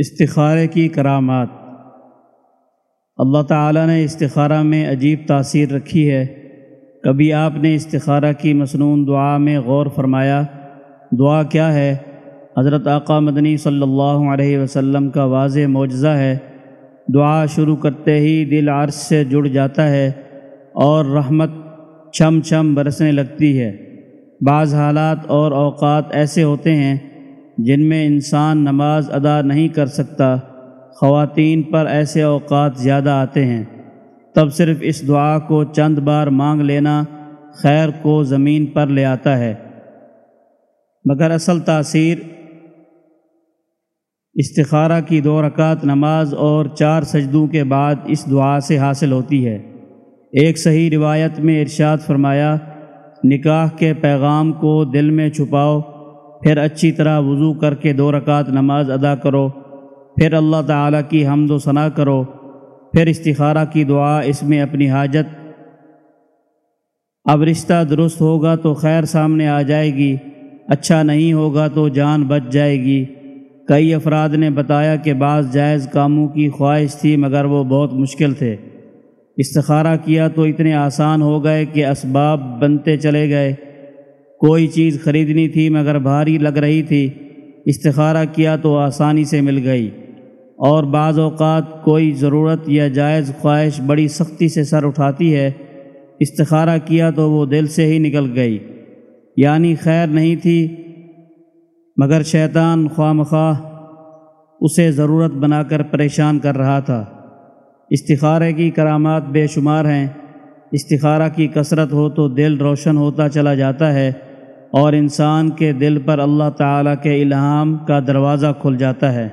استخارے کی کرامات۔ اللہ تعالیٰ نے استخارہ میں عجیب تاثیر رکھی ہے۔ کبھی آپ نے استخارہ کی مصنون دعا میں غور فرمایا، دعا کیا ہے؟ حضرت آقا مدنی صلی اللہ علیہ وسلم کا واضح معجزہ ہے۔ دعا شروع کرتے ہی دل عرش سے جڑ جاتا ہے اور رحمت چھم چھم برسنے لگتی ہے۔ بعض حالات اور اوقات ایسے ہوتے ہیں جن میں انسان نماز ادا نہیں کر سکتا، خواتین پر ایسے اوقات زیادہ آتے ہیں۔ تب صرف اس دعا کو چند بار مانگ لینا خیر کو زمین پر لے آتا ہے۔ مگر اصل تاثیر استخارہ کی دو رکعت نماز اور چار سجدوں کے بعد اس دعا سے حاصل ہوتی ہے۔ ایک صحیح روایت میں ارشاد فرمایا، نکاح کے پیغام کو دل میں چھپاؤ پھر اچھی طرح وضو کر کے دو رکعت نماز ادا کرو، پھر اللہ تعالیٰ کی حمد و ثناء کرو، پھر استخارہ کی دعا اس میں اپنی حاجت۔ اب رشتہ درست ہوگا تو خیر سامنے آ جائے گی اچھا نہیں ہوگا تو جان بچ جائے گی۔ کئی افراد نے بتایا کہ بعض جائز کاموں کی خواہش تھی مگر وہ بہت مشکل تھے۔ استخارہ کیا تو اتنے آسان ہو گئے کہ اسباب بنتے چلے گئے۔ کوئی چیز خریدنی تھی مگر بھاری لگ رہی تھی۔ استخارہ کیا تو آسانی سے مل گئی۔ اور بعض اوقات کوئی ضرورت یا جائز خواہش بڑی سختی سے سر اٹھاتی ہے۔ استخارہ کیا تو وہ دل سے ہی نکل گئی۔ یعنی خیر نہیں تھی، مگر شیطان خواہ مخواہ اسے ضرورت بنا کر پریشان کر رہا تھا۔ استخارے کی کرامات بے شمار ہیں۔ استخارہ کی کثرت ہو تو دل روشن ہوتا چلا جاتا ہے۔ اور انسان کے دل پر اللہ تعالیٰ کے الہام کا دروازہ کھل جاتا ہے۔